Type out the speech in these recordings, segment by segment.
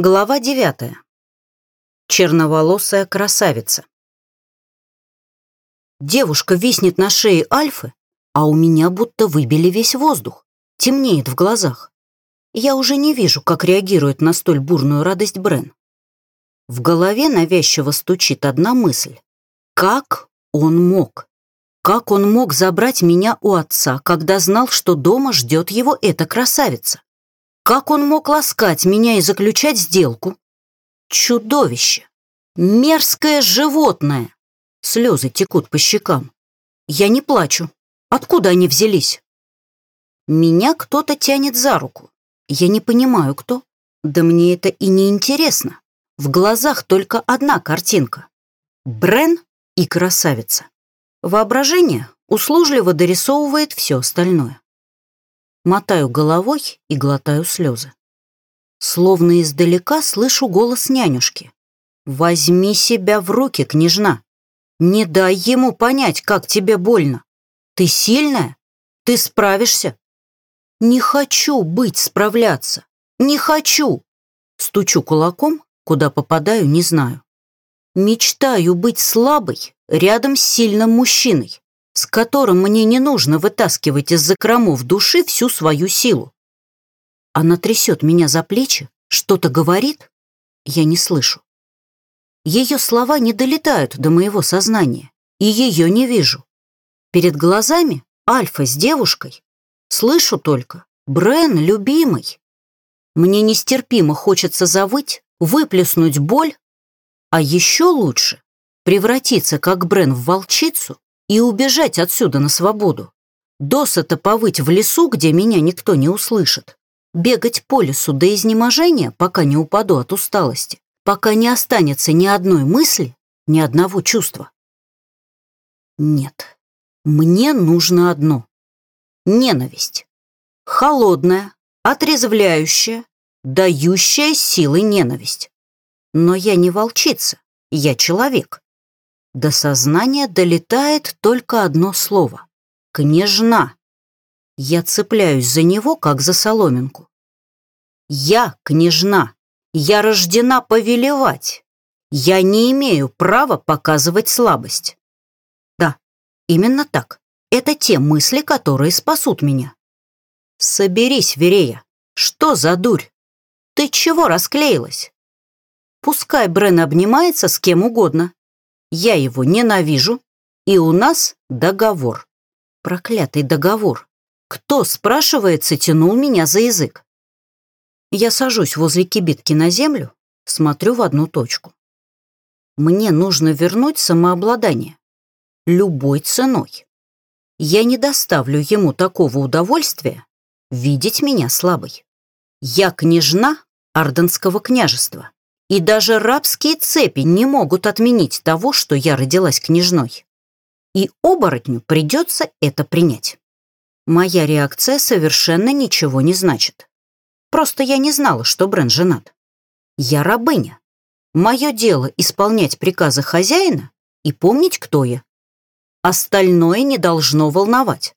Глава девятая. Черноволосая красавица. Девушка виснет на шее Альфы, а у меня будто выбили весь воздух, темнеет в глазах. Я уже не вижу, как реагирует на столь бурную радость Брен. В голове навязчиво стучит одна мысль. Как он мог? Как он мог забрать меня у отца, когда знал, что дома ждет его эта красавица? Как он мог ласкать меня и заключать сделку? Чудовище! Мерзкое животное! Слезы текут по щекам. Я не плачу. Откуда они взялись? Меня кто-то тянет за руку. Я не понимаю, кто. Да мне это и не интересно. В глазах только одна картинка. Брен и красавица. Воображение услужливо дорисовывает все остальное. Мотаю головой и глотаю слезы. Словно издалека слышу голос нянюшки. «Возьми себя в руки, княжна. Не дай ему понять, как тебе больно. Ты сильная? Ты справишься?» «Не хочу быть справляться. Не хочу!» Стучу кулаком, куда попадаю, не знаю. Мечтаю быть слабой рядом с сильным мужчиной с которым мне не нужно вытаскивать из закромов души всю свою силу. Она трясет меня за плечи, что-то говорит, я не слышу. Ее слова не долетают до моего сознания, и ее не вижу. Перед глазами Альфа с девушкой. Слышу только «Брен, любимый». Мне нестерпимо хочется завыть, выплеснуть боль, а еще лучше превратиться, как Брен, в волчицу и убежать отсюда на свободу. Досыта повыть в лесу, где меня никто не услышит. Бегать по лесу до изнеможения, пока не упаду от усталости, пока не останется ни одной мысли, ни одного чувства. Нет, мне нужно одно. Ненависть. Холодная, отрезвляющая, дающая силы ненависть. Но я не волчица, я человек. До сознания долетает только одно слово — «княжна». Я цепляюсь за него, как за соломинку. Я княжна. Я рождена повелевать. Я не имею права показывать слабость. Да, именно так. Это те мысли, которые спасут меня. Соберись, Верея. Что за дурь? Ты чего расклеилась? Пускай Брен обнимается с кем угодно, я его ненавижу, и у нас договор. Проклятый договор. Кто, спрашивается, тянул меня за язык? Я сажусь возле кибитки на землю, смотрю в одну точку. Мне нужно вернуть самообладание. Любой ценой. Я не доставлю ему такого удовольствия видеть меня слабой. Я княжна Арденского княжества. И даже рабские цепи не могут отменить того, что я родилась княжной. И оборотню придется это принять. Моя реакция совершенно ничего не значит. Просто я не знала, что Брен женат. Я рабыня. Мое дело исполнять приказы хозяина и помнить, кто я. Остальное не должно волновать.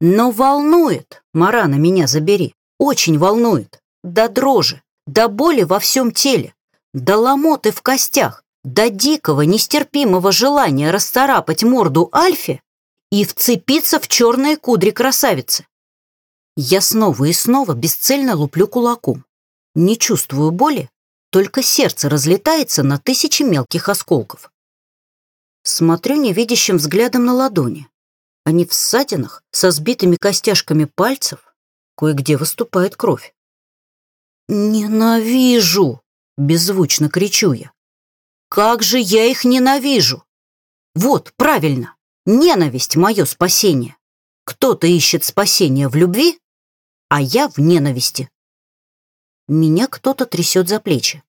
Но волнует, Марана, меня забери, очень волнует, до дрожи до боли во всем теле, до ломоты в костях, до дикого, нестерпимого желания расцарапать морду Альфе и вцепиться в черные кудри красавицы. Я снова и снова бесцельно луплю кулаком. Не чувствую боли, только сердце разлетается на тысячи мелких осколков. Смотрю невидящим взглядом на ладони. Они в ссадинах, со сбитыми костяшками пальцев, кое-где выступает кровь. «Ненавижу!» — беззвучно кричу я. «Как же я их ненавижу!» «Вот, правильно, ненависть — мое спасение. Кто-то ищет спасение в любви, а я в ненависти». Меня кто-то трясет за плечи.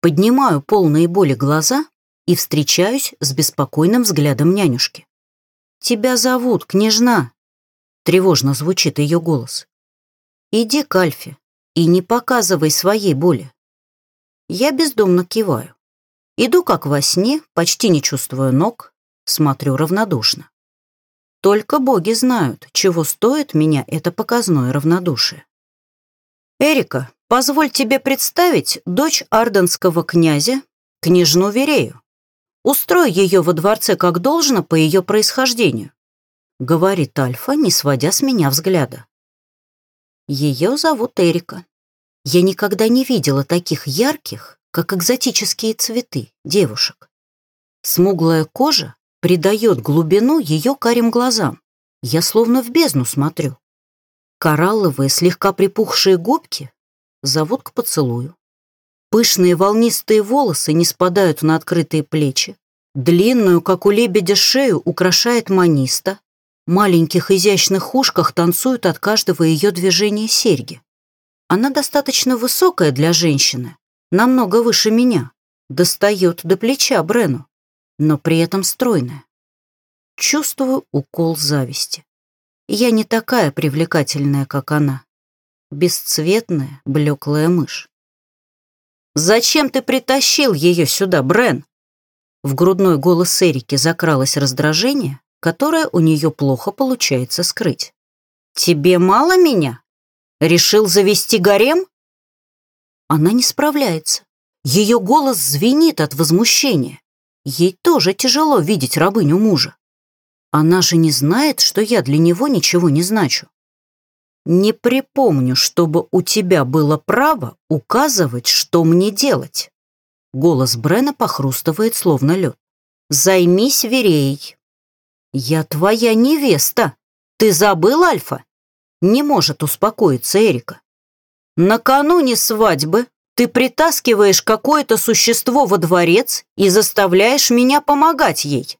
Поднимаю полные боли глаза и встречаюсь с беспокойным взглядом нянюшки. «Тебя зовут, княжна!» Тревожно звучит ее голос. «Иди к Альфе, и не показывай своей боли. Я бездумно киваю. Иду как во сне, почти не чувствую ног, смотрю равнодушно. Только боги знают, чего стоит меня это показное равнодушие. «Эрика, Позволь тебе представить дочь арденского князя, княжну Верею. Устрой ее во дворце как должно по ее происхождению», — говорит Альфа, не сводя с меня взгляда. Ее зовут Эрика. Я никогда не видела таких ярких, как экзотические цветы, девушек. Смуглая кожа придает глубину ее карим глазам. Я словно в бездну смотрю. Коралловые, слегка припухшие губки зовут к поцелую. Пышные волнистые волосы не спадают на открытые плечи. Длинную, как у лебедя, шею украшает маниста. Маленьких изящных ушках танцуют от каждого ее движения серьги. Она достаточно высокая для женщины, намного выше меня, достает до плеча Брену, но при этом стройная. Чувствую укол зависти. Я не такая привлекательная, как она. Бесцветная, блеклая мышь. «Зачем ты притащил ее сюда, Брен?» В грудной голос Эрики закралось раздражение, которое у нее плохо получается скрыть. «Тебе мало меня? Решил завести гарем?» Она не справляется. Ее голос звенит от возмущения. Ей тоже тяжело видеть рабыню мужа. Она же не знает, что я для него ничего не значу. Не припомню, чтобы у тебя было право указывать, что мне делать. Голос Брена похрустывает, словно лед. Займись Вереей. Я твоя невеста. Ты забыл, Альфа? Не может успокоиться Эрика. Накануне свадьбы ты притаскиваешь какое-то существо во дворец и заставляешь меня помогать ей.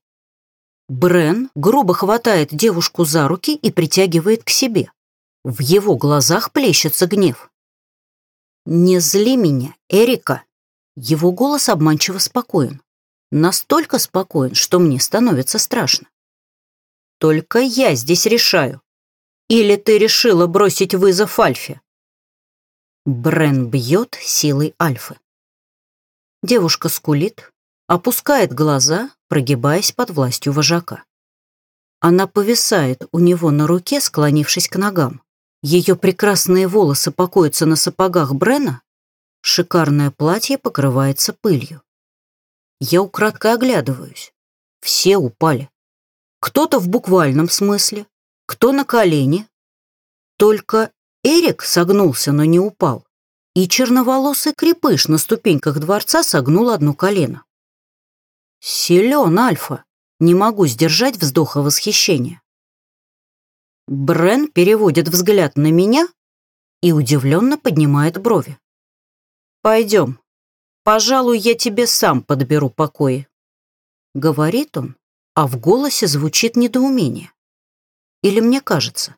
Брен грубо хватает девушку за руки и притягивает к себе. В его глазах плещется гнев. «Не зли меня, Эрика!» Его голос обманчиво спокоен. Настолько спокоен, что мне становится страшно. «Только я здесь решаю. Или ты решила бросить вызов Альфе?» Брен бьет силой Альфы. Девушка скулит, опускает глаза, прогибаясь под властью вожака. Она повисает у него на руке, склонившись к ногам. Ее прекрасные волосы покоятся на сапогах Брена, шикарное платье покрывается пылью. Я украдкой оглядываюсь. Все упали. Кто-то в буквальном смысле, кто на колени. Только Эрик согнулся, но не упал. И черноволосый крепыш на ступеньках дворца согнул одно колено. Силен Альфа. Не могу сдержать вздоха восхищения. Брен переводит взгляд на меня и удивленно поднимает брови. «Пойдем. Пожалуй, я тебе сам подберу покои», — говорит он, а в голосе звучит недоумение. Или мне кажется?